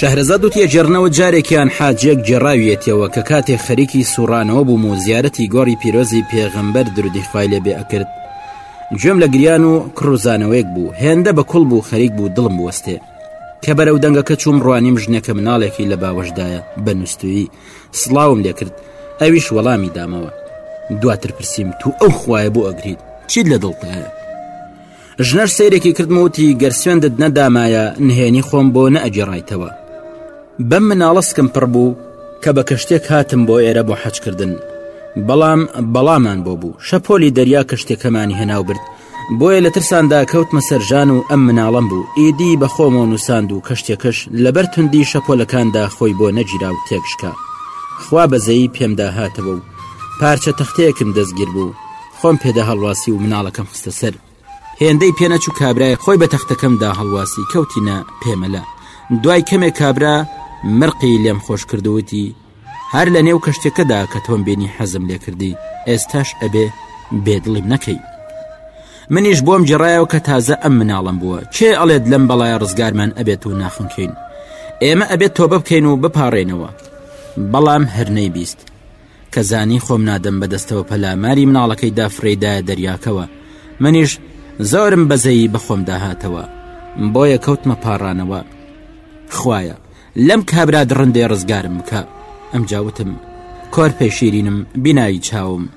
شەهرەزاد وتی ئەگەڕنەوە جارێکیان حاجێک گێڕاویەتەوە کە کاتێ خەریکی سوڕانەوە بووم و زیارەتی گۆڕی پیرۆزی پێغەمبەر درودی خوای لێ بێ ئەکرد گوێم لە گریان و کڕوزانەوەیەک بوو هێندە بە کوڵ بوو خەریک بوو دڵم بوەستێ کە بەرەو دەنگەکە چووم ڕوانیم ژنێکە مناڵێکی لە باوەشدایە بە نووسوی سڵاوم لێکرد ئەویش وەڵامی دامەوە دواتر پرسییم تو ئەو خوایە بۆ ئەگریت چیت لە دڵتایە ژنەر سیرێکی کردمەوتی گەر سوێندت نەدامایە نهێنی خۆم بۆ نەئەگەڕایتەوە بەم مناڵسکم پڕ بوو کە بە کەشتێک هاتم بۆ ئێرە بۆ حەجکردن بەڵام بەڵامان بۆ بوو شەپۆلی دەریا کەشتێکەمانی هێناو برد بۆیە لە ترساندا کەوتمە سەر ژان و ئەم مناڵەم بوو ئیدی بە خۆمەوە نووساند و کەشتیەکەش لەبەر توندی شەپۆلەکاندا خۆی بۆ نەگیرا و تێکشکا خوا بەزەیی پێمدا هاتەوە و پارچە تەختەیەکم دەستگیر بوو خۆم پێدا هەڵواسی و مناڵەکەم خستە سەر هێندەی پێ نەچوو کابرای خۆی بە تەختەکەمدا هەڵواسی کەوتینە پێمەلە دوای کەمێک کابرا مرقی لێم خۆش کردووتی هەر لە نێو کەشتەکەدا کە تۆم بینی حەزم لێکردی ئێستاش ئەبێ بێدڵیم نەکەی منیش بۆم جێڕایەوە کە تازە ئەم مناڵم بووە چێ ئەڵێت لەم بەڵایە ڕزگارمان ئەبێت و ناخنکەین ئێمە ئەبێت تۆ ببکەین و بپارێنەوە بەڵام هەرنەی بیست کە زانی خۆم نادەم بەدەستەوە پەلاماری مناڵەکەی دافرەیدایە دەریاکەوە منیش زۆرم بەزەیی بەخۆم داهاتەوە بۆیە کەوتمە پاڕانەوە خوایە لەم کابرا دڕندەی ڕزگارم بکە ئەمجا وتم کۆرپەی شیرینم بینایی چاوم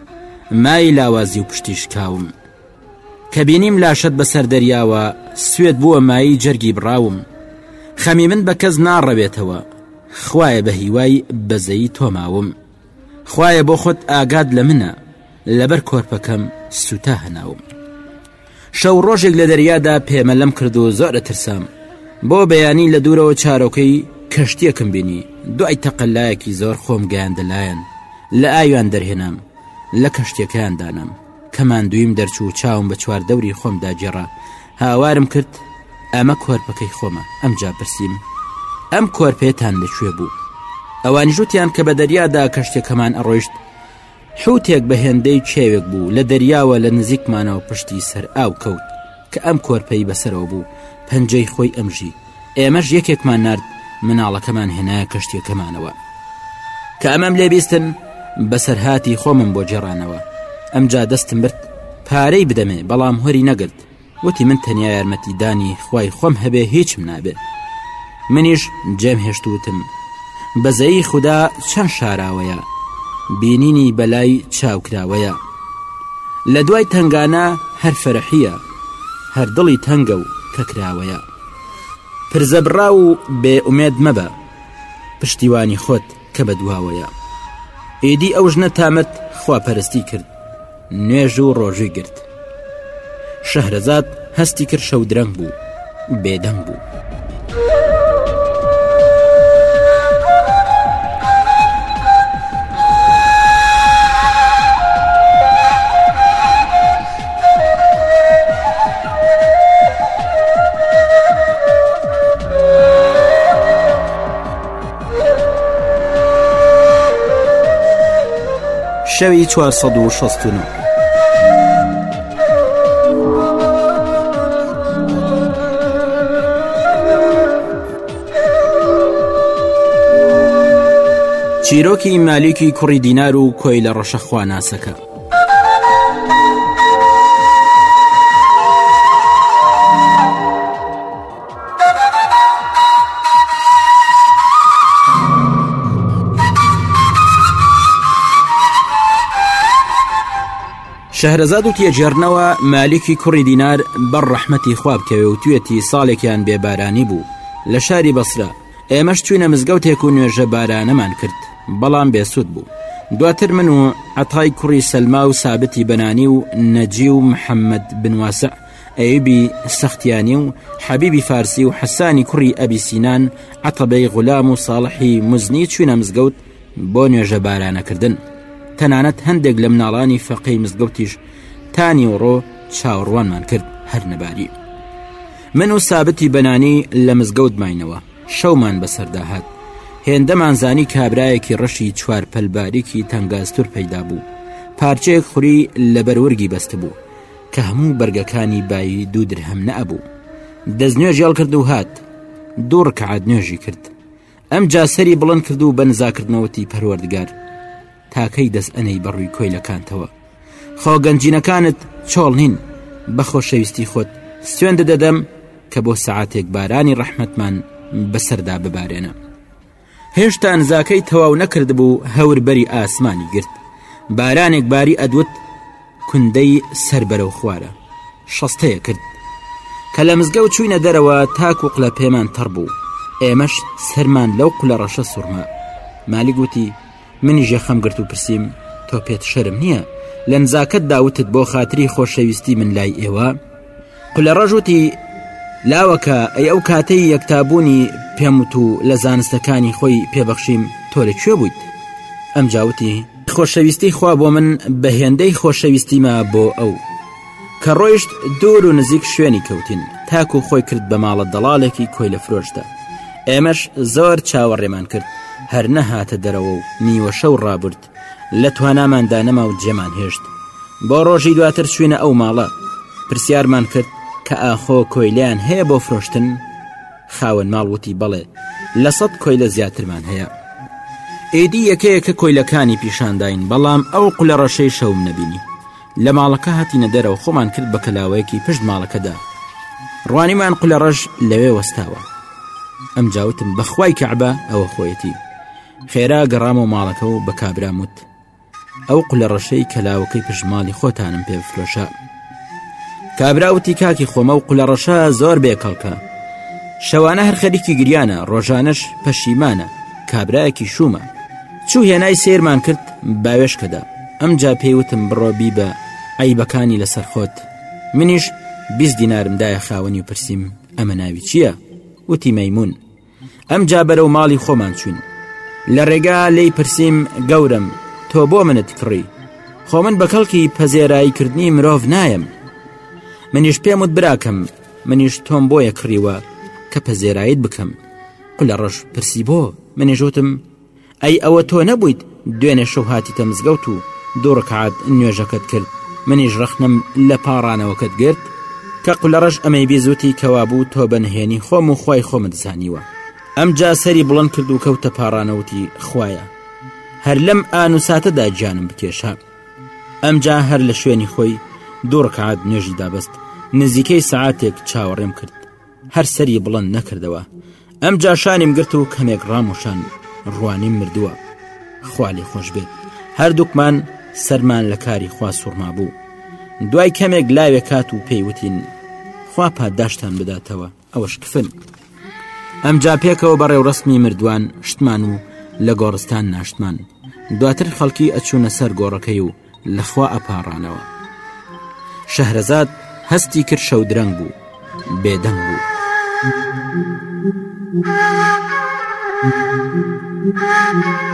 مای لاوازی و پشتی شکاوم کە بینیم لاشەت بەسەر دەریاوە سوێت بووە مایی جەرگی بڕاوم خەمی من بە کەس ناڕەوێتەوە خوایە بە هیوای بەزەی تۆماوم خوایە بۆ خۆت ئاگاد لە منە لەبەر کۆرپەکەم سوتا هەناوم شەو ڕۆژێک لە دەریادا پێمەلم کرد و زۆر ئەترسام بۆ بەیانی لە دوورەوە چارۆکەی کەشتیەکم بینی دوای تەقەلایەکی زۆر خۆم گەیاندە لایەن لە ئاویان دەرهێنام لە کەشتیەکەیان دانام کە ماندویم دەرچوو چاوم بە چوار دەوری خۆم داگێڕا هاوارم کرد ئەمە کۆرپەکەی خۆمە ئەم جاپرسیم ئەم کۆرپێتان لەکوێ بوو ئەوانی ژوتیان کە بە دەریادا کەشتێکەمان ئەڕۆیشت حوتێک بە هێندەی کێوێک بوو لە دەریاوە لە نزیکمانەوە پشتی سەر ئاو کەوت کە ئەم کۆرپەی بەسەرەوە بوو پەنجەی خۆی ئەمژی ئێمەش یەکێکمان نرد مناڵەکەمان هێنایە کەشتیەکەمانەوە کە ئەمەم لێ بیستن بەسەرهاتی خۆمم بۆ جێڕانەوە ئەمجا دەستم برد پارەی بدەمێ بەڵام هۆری نەگرت وتی من تەنیا یارمەتی دانی خوای خۆم هەبێ هیچم نابێ منیش جێم هێشتوتم بەزەی خوددا چەند شاراوەیە بینینی بەلای چاوکراوەیە لە دوای تنگانە هەر فرەحیە هەر دڵی تەنگە و کەکراوەیە پرزەبڕا و بێ ئومێد مەبە پشتیوانی خۆت کە بە دواوەیە ئیدی ئەو ژنە تامەت خواپەرستی کرد نوێژ و ڕۆژوی گرت شەهرەزاد هەستی کرد شەو درەنگ بوو بێدەنگ بوو. شەوی چوار سەد و شەست و نۆ. چیرۆکی مالیکی کوڕی دینار و کۆی لە ڕەشەخوا ناسەکە شەهرەزاد و تێجێڕنەوە مالیکی کوڕی دینار بەر ڕەحمەتی خوابکەوێ و توێتی ساڵێکیان بێبارانی بوو لە شاری بەسرە ئێمەش چوینە مزگەوتێک و نوێژە بارانەمان کرد بەڵام بێسوود بوو دواتر من و عتای کوڕی سەلما و سابتی بەنانی و نەجی و محەممەد بنواسە ئەیوبی سەختیانی و حەبیبی فارسی و حەسانی کوڕی ئەبی سینان عتەبەی غلام و ساڵحی مزنی چوینە مزگەوت بۆ نوێژە بارانەکردن تەنانەت هەندێک لە مناڵانی فەقەی مزگەوتیش تانی وڕۆ چاوەڕوانمان کرد هەر نەباری من و سابتی بەنانی لە مزگەوت ماینەوە شەومان بەسەردا هات هێندەمان زانی کابراایەکی ڕەشی چوار پەلبارێکی تەنگازتر پەیدا بوو پارچەیەک خوری لە بەرورگی بەست بوو کە هەموو بەرگەکانی بایی دوو درهم نەئەبوو دەست نوێژی هەڵکرد و هات دوو ڕکعات نوێژی کرد ئەم جا سەری بڵند کرد و بەنزاکردنەوەتی پەروەردگار تاکەی دەست ئەنەی بەڕووی کۆیلەکانتەوە خۆ گەنجینەکانت چۆڵ نین بە خۆشەویستی خۆت سوێندە دەدەم کە بۆ سەعاتێک بارانی ڕەحمەتمان بەسەردا ببارێنە هێشتا نزاکەی تەواو نەکردبوو هەور بەری ئاسمانی گرت بارانێک باری ئەدوت کوندەی سەر بەرەو خوارە شەستەیە کرد کە لە مزگە و چوینە دەرەوە تاک و قلە پێمان تەڕ بوو ئێمەش سەرمان لەو قلە ڕەشە سوورما مالی گوتی منیش یەخەم گرت و پرسیم تۆ پێت شەرم نییە لە نزاکەت داوتت بۆ خاتری خۆشەویستی من لای ئێوە قلە ڕژوتی لاوەکە ئەی ئەو کاتەی یەکتابوونی پێموت و لە زانستەکانی خۆی پێبەخشیم تۆ لە کوێ بوویت ئەم جاوتی خۆشەویستی خوا بۆ من بە هێندەی خۆشەویستیمە بۆ ئەو کە ڕۆیشت دوور و نزیک شوێنی کەوتین تاکو خۆی کرد بە ماڵە دەڵالێکی کۆی لە فرۆشدا ئێمەش زۆر چاوەڕێمان کرد هەر نەهاتە دەرەوە و نیوە شەو ڕابرد لە تواناماندا نەما و جێمان هێشت بۆ ڕۆژی دواتر شوینە ئەو ماڵە پرسیارمان کرد کە ئاخۆ کۆیلیان هەیە بۆ فرۆشتن خاوەن ماڵ وتی بەڵێ لە سەد کۆیلە زیاترمان هەیە ئێدی یەکەیە کە کۆیلەکانی پیشانداین بەڵام ئەو قلە ڕەشەی شەوم نەبینی لە ماڵەکە هاتینە دەرەوە خۆمان کرد بە کەلاوەیەکی پشت ماڵەکەدا ڕوانیمان قلە ڕەش لەوێ وەستاوە ئەم جاوتم بەخوای کەعبە ئەوە خۆیەتی خێرا گەڕام و ماڵەکە و بە کابراموت ئەو قلە ڕەشەی کەلاوەکەی پژماڵی خۆتانم پێ فرۆشە کابراوتی کاکی خۆمە و قلە ڕەشە زۆر بێکەڵکە شەوانە هەر خەریکی گریانە ڕۆژانەش پەشیمانە کابراایەکی شومە چوو هێنای سەیرمان کرد باوێشکەدا ئەمجا پێی وتم بڕۆ بیبە عیبەکانی لەسەر خۆت منیش بیست دینارم دایە خاوەنی و پرسییم ئەمە ناوی چییە؟ وتی مەمون ئەم جا بەرەو ماڵی خۆمان چوین لە ڕێگا لی پرسییم گەورم تۆ بۆ منت کڕی خۆ من بە کەڵکی پەزێراییکردنی مرۆڤ نایم منیش پێم وت براکەم منیش تۆم بۆیە کڕیوە کە پەزێرایت بکەم قل لە ڕەش پرسی بۆ منێژوتم ئەی ئەوە تۆ نەبوویت دوێنێ شەو هاتیتە مزگەوت و دوو ڕکعات نوێژەکەت کرد منیش ڕەخنەم لە پاڕانەوەکەت گرت؟ کە قولەڕەش ئەمەی بیست وتی کەوابوو تۆ بە نهێنی خۆم و خوای خۆمت زانیوە. ئەمجا سەری بڵند کرد و کەوتە پاڕانە وتی خوایە هەر لەم ئان و ساتەدا گیانم بکێشە. ئەمجا هەر لە شوێنی خۆی دوو ڕکعات نوێژی دابەست نزیکەی سەعاتێک چاوەڕێم کرد. هەر سەری بڵند نەکردەوە ئەم جاشانیم گرت و کەمێک ڕاموشان ڕوانی مردووە خوالی خۆش بێت هەردووکمان سەرمان لە کاری خوا سوورما بوو دوای کەمێک لاوێ کات و پێیوتین خوا پاداشتان بداتەوە ئەوەش کفن ئەمجا پێکەوە بەڕێوڕسمی مردووان شتمان و لە گۆڕستان ناشتمان دواتر خەڵکی ئەچوونە سەر گۆڕەکەی و لە خوا ئەپاڕانەوە شەهرەزاد هەستی کرد شەودرەنگ بوو بێدەنگ بوو. Thank you.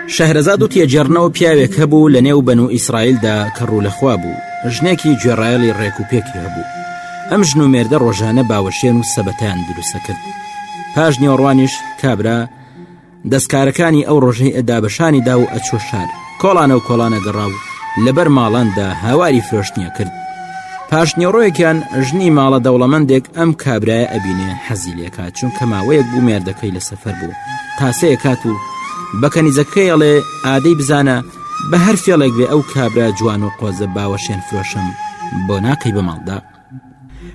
شەهرەزاد و تێگێڕنەوە پیاوێک هەبوو لە نێو بەن و ئیسرائیلدا کە ڕوو لەخوا بوو ژنێکی گوێڕایەڵی ڕێک و پێکی هەبوو ئەم ژن و مێردە ڕۆژانە باوەشێن و سەبەتان دروستە کرد پاش نیۆڕوانیش کابرا دەستکارەکانی ئەو ڕۆژەی ئەدا بەشانی دا و ئەچۆ شار کۆڵانە و کۆڵانە گەڕا و لەبەر ماڵاندا هاواری فرۆشتنیە کرد پاش نیۆڕۆیەکیان ژنی ماڵە دەوڵەمەندێک ئەم کابرایە ئەبینێ حەزی لێکات چونکە ماوەیەک بوو مێردەکەی لە سەفەر بوو تاسەیە کات و بە کەنیزەکەی ئەڵێ ئادەی بزانە بە هەر فێڵێک بێ ئەو کابرا جوان و قۆزە باوە شێن فرۆشم بۆ ناکەی بە ماڵدا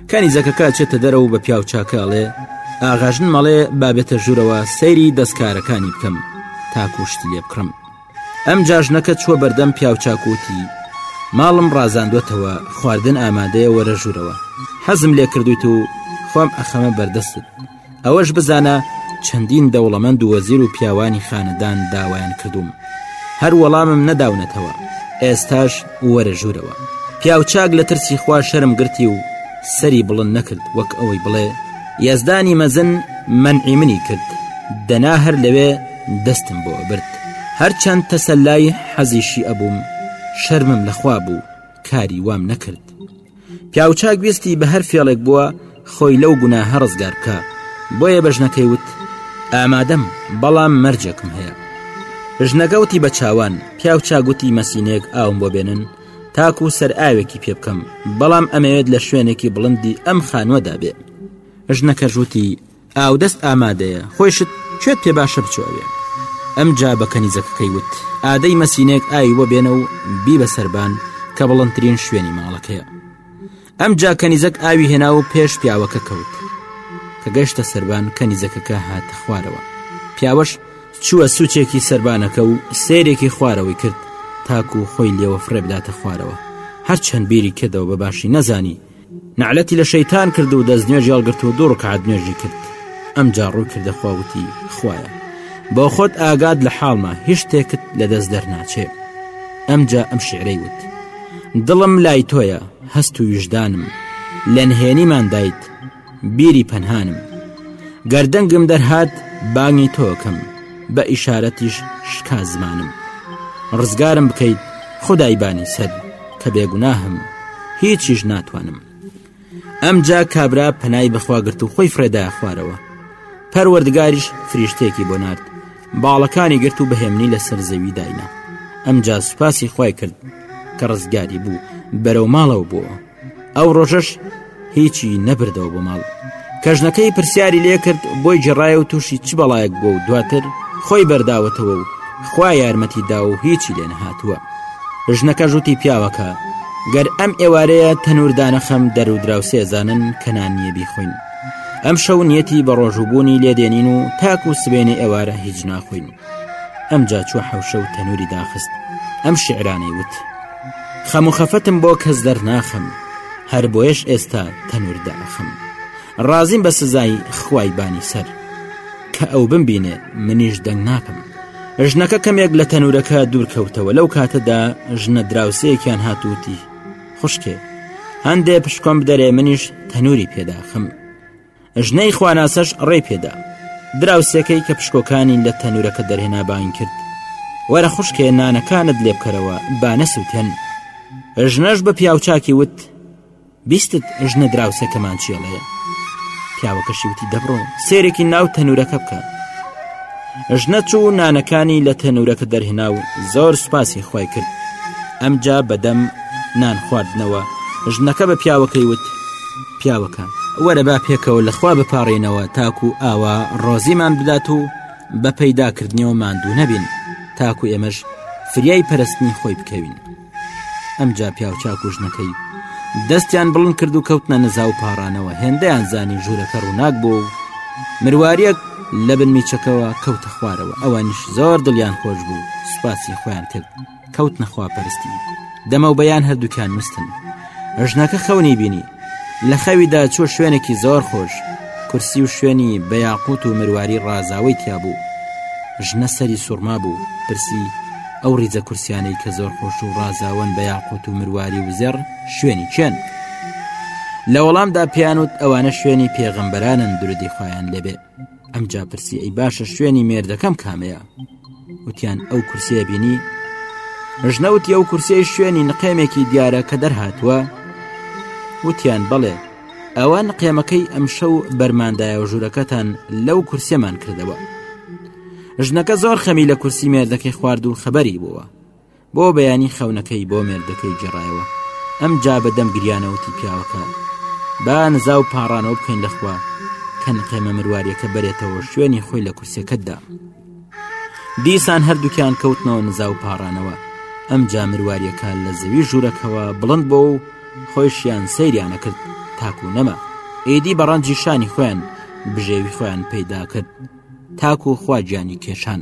کەنیزەکەکە چێتە دەرە و بە پیاو چاکە ئەڵێ ئاغاژن مەڵێ بابێتە ژوورەوە سەیری دەستکارەکانی بکەم تاکوشتی لێ بکڕم ئەم جاژنەکە چووە بەردەم پیاوچاکوتی ماڵم ڕازاندوەتەوە خواردن ئامادەیە وەرە ژوورەوە حەزم لێ کردویت و خۆم ئەخەمە بەردەستت ئەوەش بزانە چەندین دەوڵەمەند و وەزیر و پیاوانی خانەدان داوایان کردووم هەر وەڵامم نەداونەتەوە ئێستاش وەرە ژوورەوە پیاوچاک لە ترسی خوا شەرم گرتی و سەری بڵند نەکرد وەک ئەوەی بڵێ یەزدانی مەزن منعی منی کرد دەنا هەر لەوێ دەستم بۆ ئەبرد هەرچەند تەسەلای حەزیشی ئەبووم شەرمم لەخوا بوو کاری وام نەکرد پیاوچاک ویستی بە هەر فێڵێک بووە خۆی لەو گوناهە ڕزگار بکە بۆیە بە ژنەکەی وت ئامادەم بەڵام مەرجێکم هەیە ژنەگەوتی بە چاوان پیاو چاگوتی مەسینێک ئاوم بۆ بێنن تاکو و سەر ئاوێکی پێ بکەم بەڵام ئەمەوێت لە شوێنێکی بڵندی ئەم خانوەدا بێ ژنەکە ژووتی ئاودەست ئامادەیە خۆیشت کوێت پێ باشە بچۆ ئەوێ ئەمجا بە کەنیزەکەکەی وت ئادەی مەسینێک ئاوی بۆ بێنە و بی بە سەربان کە بڵندترین شوێنی ماڵەکەیە ئەم جا کەنیزەک ئاوی هێنا و پێش پیاوەکە کەوت کە گەشتە سەربان کەنیزەکەکە هاتە خوارەوە پیاوەش چووە سوچێکی سربانەکە و سێرێکی خوارەوەی کرد تاکو خۆی لێوە فڕێ بداتە خوارەوە هەرچەند بیری کردەوە بە باشی نەزانی نەعلەتی لە شەیتان کرد و دەست نوێژی هەڵگرت و دوو ڕکعات نوێژی کرد ئەمجا ڕووی کردە خواوتی خوایە بۆ خۆت ئاگاد لە حاڵمە هیچ شتێکت لە دەست دەرناچێ ئەمجا ئەم شعرەی وت دڵم لای تۆیە هەست و ویژدانم لە نهێنیمان دایت بیری پەنهانم گەردەنگم دەرهات بانگی تۆکەم بە ئیشارەتیش شکا زمانم ڕزگارم بکەیت خدای بانی سەد کە بێگوناهم هیچیش ناتوانم ئەمجا کابرا پەنای بەخواگرت و خۆی فرێدا خوارەوە پەروەردگاریش فریشتێکی بۆ نرد باڵەکانی گرت و بەهێمنی لەسەر زەوی داینا ئەمجا سوپاسی خی کرد کە ڕزگاری بوو بەرەو ماڵەوە بووە ئەو ڕۆژەش هیچی نەبردەوە بۆ ماڵ کەژنەکەی پرسیاری لێ کرد بۆی جێڕایە و تووشی چ بەڵایەک بۆ و دواتر خۆی بەرداوەتەوە و خوا یارمەتی دا و هیچی لێ نەهاتووە ژنەکە ژووتی پیاوەکە گەر ئەم ئێوارەیە تەنووردانە خەم دەرودراوسێزانن کە نانیە بیخۆین ئەم شەو نیەتی بە ڕۆژوبوونی لێدێنین و تاک و سبێنێ ئێوارە هیچ ناخۆین ئەم جا چوە حەوشە و تەنووری داخست ئەم شعرانەی وت. خەم و خەفەتم بۆ کەس دەرناخم هەر بۆیەش ئێستا تەنور داخم ڕازیم بە سزای خوای بانی سەر کە ئەو بمبینێ منیش دەنگ ناکەم ژنەکە کەمێک لە تەنورەکە دوورکەوتەوە لەو کاتەدا ژنە دراوسەیەکیان هاتووتی خوشکێ هەندێ پشکۆم بدەرێ منیش تەنوری پێداخم ژنەی خواناسەش ڕێ پێدا دراوسێکەی کە پشکۆکانی لە تەنورەکە دەرهێنا باین کرد وەرە خوشکێ نانەکانت لێ بکەرەوە با نەسووتێن ژنەش بە پیاوچاکی وت بیستت ژنە دراوسەکەمان چێڵێ پیاوەکەشی وتی دەبڕۆ سێرێکی ناو تەنورەکە بکە ژنە چوو و نانەکانی لە تەنورەکە دەرهێنا و زۆر سوپاسی خۆی کرد ئەمجا بەدەم نان خواردنەوە ژنەکە بە پیاوەکەی وت پیاوەکان، وەرە با پێکەوە لە خوا بپاڕێینەوە تاکو ئاوا ڕۆزیمان بدات و بە پەیداکردنیەوە ماندوو نەبین تاکو ئێمەش فریای پەرستنی خۆی بکەوین. ئەمجا پیاوچاک و ژنەکەی دەستیان بڵن کرد و کەوتنە نزا و پاڕانەوە هێندەیان زانی ژوورەکە ڕووناک بوو و مرواریەک لە بن میچەکەوە کەوتە خوارەوە ئەوانیش زۆر دڵیان خۆش بوو سوپاسی خۆیان کرد کەوتنە خواپەرستی دەمەوبەیان هەردووکیان نوستن ژنەکە خەونی بینی لە خەویدا چۆ شوێنێکی زۆر خۆش کورسی و شوێنی بە یاقوت و مرواری ڕازاوی تیا بوو ژنە سەری سوورما بوو پرسی ئەو ڕیزە کورسیانەی کە زۆر خۆش و ڕازاوەن بە یاقوت و مرواری و زێڕ شوێنی چێن لە وەڵامدا پیانوت ئەوانە شوێنی پێغەمبەرانن درودی خۆیان لەبێ ئەمجا پرسی ئەی باشە شوێنی مێردەکەم کامەیە وتیان ئەو کورسەیە بینی ژنەوتی ئەو کورسەی شوێنی نقێمێکی دیارە کە دەرهاتووە وتیان بەڵێ ئەوان قێمەکەی ئەمشە و بەرماندایە و ژوورەکەتان لەو کورسێمان کردەوە ژنەکە زۆر خەمی لە کورسی مێردەکەی خوارد و خەبەری بووە بۆ بەیانی خەونەکەی بۆ مێردەکەی گێڕایەوە ئەم جا بەدەم گریانەوتی پیاوەکە با نزا و پاڕانەوە بکەین لەخوا کەن قێمە مرواریەکە بەرێتەوە شوێنی خۆی لە کورسەکەتدا دیسان هەردووکیان کەوتنەوە نزا و پاڕانەوە ئەم جا مرواریەکە لە زەوی ژوورەکەەوە بڵند بۆ و خۆشیان سەیریانە کرد تاکو نەما ئیدی بە ڕەنجی شانی خۆیان بژێوی خۆیان پەیدا کرد تاکو خواجیانی کێشان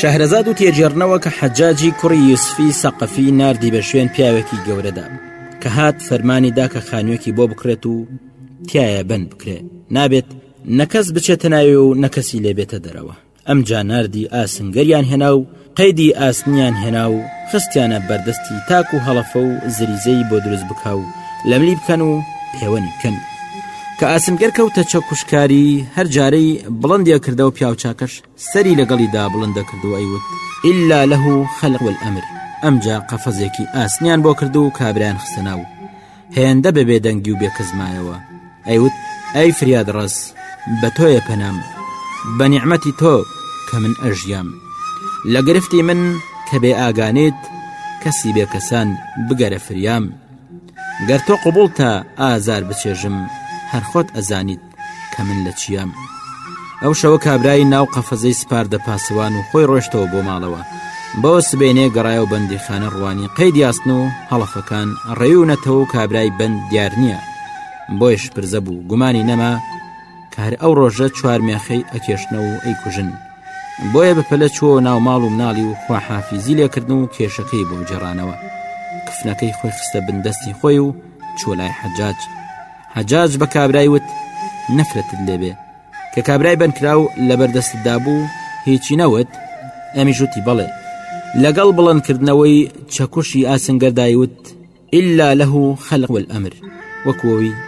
شەهرەزاد و تێجێڕنەوە کە حەجاجی کوڕی یوسفی سەقەفی نردی بە شوێن پیاوێکی گەورەدا کە هات فەرمانی دا کە خانوێکی بۆ بکرێت و تایە بن بکرێت نابێت نە کەس بچێتە ناوێ و نە کەسی لێ بێتە دەرەوە ئەمجا ناردی ئاسنگەریان هێنا و قەیدی ئاسنیان هێنا و خستیانە بەردەستی تاک و هەڵەفە و زریزەی بۆ دروست بکە و لەملی بکەن و پێوەنی بکەن کە ئاسنگەر کەوتە چەکوشکاری هەر جارەی بڵندە کردە و پیاوچاکەش سەری لەگەڵیدا بڵندە کرد و ئەیوت ئللا لەه خەلق ئەمر ئەمجا قەفەزێکی ئاسنیان بۆ کرد و کابرایان خستە ناو هێندە بە بێدەنگی و بێکەس مایەوە ئەیوت ئەی فریاد ڕز بە تۆیە پەنام بە نیعممەتی تۆ کە من ئەژیام لە گرفتی من کە بێ ئاگانیت کەسی بێکەسان بگەرە فریام گەر تۆ قوبڵتە ئازار بچێژم هەرخۆت ئەزانیت کە من لە چیام ئەو شەوە کابرای ناو قەفەزەی سپاردە پاسەوان و خۆی ڕۆشتەوە بۆ ماڵەوە بەوە سبێنێ گەڕایە و بەندیخانە ڕوانی قەید یاستن و هەڵەفەکان ڕێونەتەوە و کابرای بند دیار نییە بۆیش پرزە بوو گومانی نەما کە هەر ئەو ڕۆژە چوار مێخەی ئەکێشنە و ئەی کوژن بۆیە بەپەلە چوە ناو ماڵ و مناڵی و خواحافیزی لێکردن و کێشەکەی بۆ جێڕانەوە کفنەکەی خۆی خستە بندەستی خۆی و چۆلای حەجاج حەجاج بە کابرای وت نەفرەتت لێبێ کە کابرای بەنکرا و لەبەردەستدا بوو هیچی نەوت ئەمی ژوتی بەڵێ لەگەڵ بڵندکردنەوەی چەکوشی ئاسنگەردای وت ئللا لە و خەلق ئەمر وەکۆوی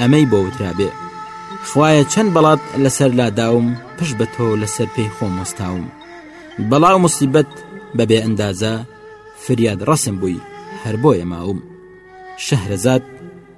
ئەمەی بۆ وترابێ خوایە چەند بەڵات لەسەر لاداوم پش بە تۆ لەسەر پێی خۆم وەستاوم بەڵاو مسیبەت بەبێ ئەندازە فریاد ڕسم بووی هەر بۆیە ماوم شەهرەزاد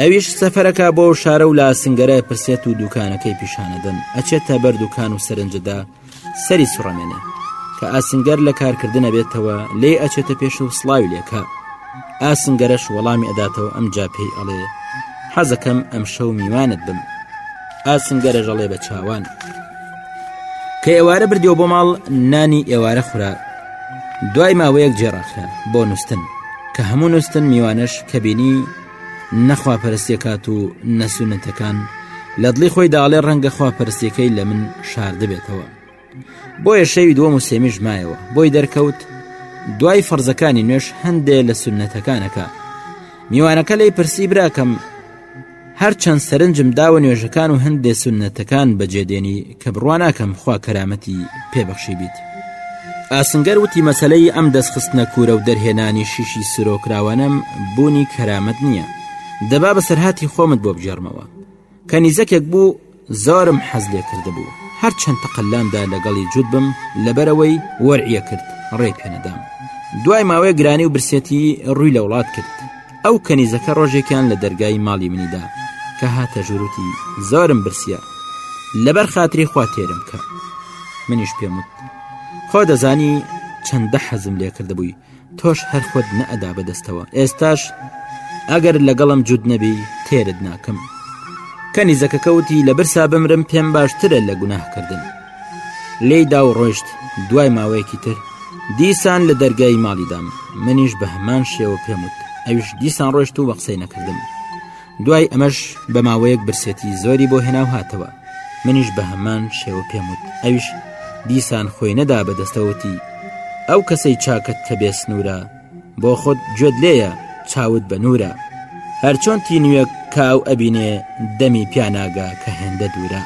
ئەویش سەفەرەکە بۆ شارە و لا سنگەرە پرسێت و دوکانەکەی پیشانەدەن ئەچێتە بەردووکان و سەرنجدا سەری سڕەمێنێ کە ئاسنگەر لە کارکردنە بێتەوە لێ ئەچێتە پێش و سلاوی لێکە ئاسنگەرەش وەڵامی ئەداتەوە ئەم جاپی ئەڵێ حەزەکەم ئەم شەو میوانت بم ئاسنگەرەژەڵێ بە چاوان کە ئێوارە بردیەوە بۆ ماڵ نانی ئێوارە خورا دوای ماوەیەک جێڕاخرا بۆ نووسن کە هەموو نووسن میوانش کە بینی نەخوا پەرستێکات و نەسونەتەکان لە دڵی خۆی داڵێ ڕەنگە خوا پەرستەکەی لە من شاردبێتەوە بۆیە شەوی دووەم و سێمیش مایەوە بۆی دەرکەوت دوای فەرزەکانی نوێش هەندێ لە سنەتەکانەکە میوانەکە لی پرسی براکەم هەرچەند سەرنجم داوە نوێژەکان و هەندێ سنەتەکان بەجێدێنی کە بڕوا ناکەم خوا کەرامەتی پێبەخشی بیت ئاسنگەر وتی مەسلەی ئەم دەستخستنە کورە و دەرهێنانی شیشی سرۆکراوانم بوونی کەرامەت نییە دەبا بەسەرهاتی خۆمت بۆ بگێڕمەوە کەنیزەکێک بوو زۆرم حەز لێ کردبوو هەر چەند تەقەللام دا لەگەڵی جووت بم، لەبەرئەوەی وەرعی ئەکرد ڕێی پێ نەدام. دوای ماوەیەک گرانی و برسێتی ڕووی لە وڵات کرد. ئەو کەنیزەکە ڕۆژێکیان لە دەرگای ماڵی منی دا، کە هاتە ژوور وتی، زۆرم برسییە، لەبەر خاتری خوا تێرم کە. منیش پێم وت، خۆ دەزانی چەندە حەزم لێ کردبووی، تۆش هەر خۆت نەئەدا بەدەستەوە ئێستاش ئەگەر لەگەڵم جوود نەبی تێرت ناکەم کەنی زەکەکەوتی لە برسا بمرم پێم باشترە لە گوناهکردن لێی دا و ڕۆشت دوای ماوەیەکی تر دیسان لە دەرگای ماڵیدام منیش بە هەمان شێوە پێم وت ئەویش دیسان ڕۆشت و وەقسەی نەکردم دوای ئەمەش بە ماوەیەک برسێتی زۆری بۆ هێناو هاتەوە منیش بە هەمان شێوە پێم وت ئەویش دیسان خۆی نەدا بە دەستەوتی ئەو کەسەی چاکت کە بێ سنوورە بۆ خۆت گوێت لێیە چاوت بە نورە هەرچۆن تینوێک کە ئەو ئەبینێ دەمی پیاناگا کە هێندە دوورە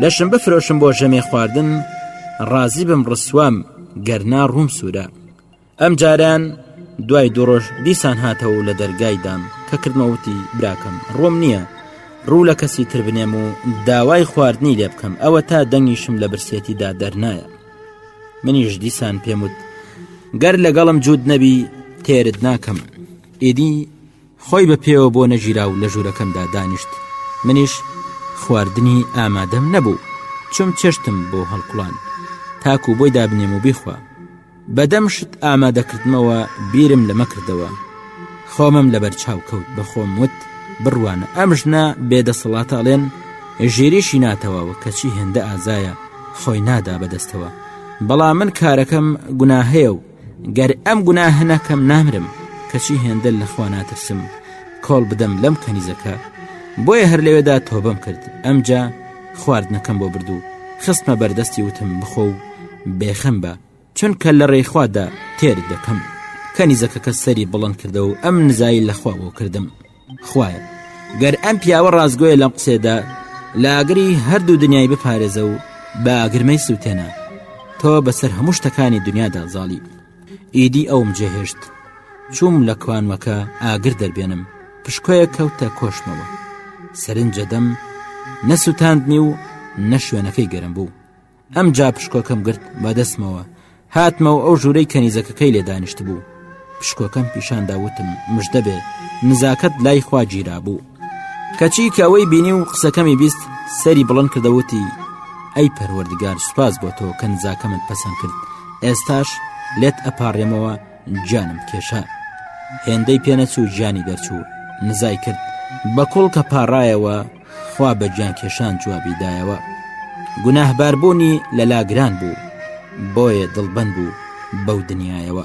لەشم بفرۆشم بۆ ژەمێ خواردن ڕازی بم ڕسوام گەرنا ڕووم سوورە ئەم جاریان دوای دوو ڕۆژ دیسان هاتەوە و لە دەرگای دام کە کردمەوتی براکەم ڕۆم نییە ڕوو لە کەسی تر بنێم و داوای خواردنی لێ بکەم ئەوە تا دەنگیشم لە برسێتیدا دەرنایە منیش دیسان پێم وت گەر لەگەڵم جووت نەبی تێرت ناکەم ئیدی خۆی بە پێوە بۆ نەگیرا و لە ژوورەکەمدا دانیشت منیش خواردنی ئامادەم نەبوو چم چێشتم بۆ هەڵکوڵان تاکو بۆی دابنێم و بیخوا بەدەم شت ئامادەکردمەوە بیرم لەمە کردەوە خۆمم لەبەر چاو کەوت بەخۆم وت بڕوانە ئەم ژنە بێدەسەڵاتە ئەڵێن ژێریشی ناتەواوە کەچی هێندە ئازایە خۆی نادا بەدەستەوە بەڵام من کارەکەم گوناهەیە و گەر ئەم گوناهە نەکەم نامرم کەچی هێندە لەخوا ناترسم کۆڵ بدەم لەم کەنیزەکە بۆیە هەر لەوێدا تۆبم کرد ئەمجا خواردنەکەم بۆ برد و خستمە بەردەستی وتم بخۆ و بێخەم بە چونکە لە ڕێخوادا تێر دەکەم کەنیزەکەکە سەری بڵند کردە و ئەم نزایی لەخوا بۆ کردم خوایە گەر ئەم پیاوە ڕازگۆیە لەم قسێدا لاگری هەردوو دنیای بپارێزە و باگرمەی سووتێنە تۆ بەسەر هەموو شتەکانی دنیادا زاڵی ئیدی ئەوم جێهێشت چووم لە کوانوەکە ئاگر دەربێنم پشکۆیە کەوتە کۆشمەوە سەرنجە دەم نەسووتاندنی و نە شوێنەکەی گەرم بوو ئەم جا پشکۆکەم گرت بە دەستمەوە هاتمە و ئەو ژوورەی کەنیزەکەکەی لێ دانیشت بوو پشکۆکەم پیشاندا وتم مژدەبێ نزاکەت لای خوا گیرا بوو کەچی کە ئەوەی بینی و قسەکەمی بیست سەری بڵند کردەوتی ئەی پەروەردگار سوپاس بۆ تۆ کە نزاکەمت پەسەند کرد ئێستاش لێت ئەپارێمەوە جانم کێشە هێندەی پێنەچوو گیانی دەرچوو نزای کرد بە کوڵ کە پاڕایەوە خوا بە گیان کێشان جوابی دایەوە گوناهباربوونی لەلا گران بوو بۆیە دڵبەند بوو بەو دنیایەوە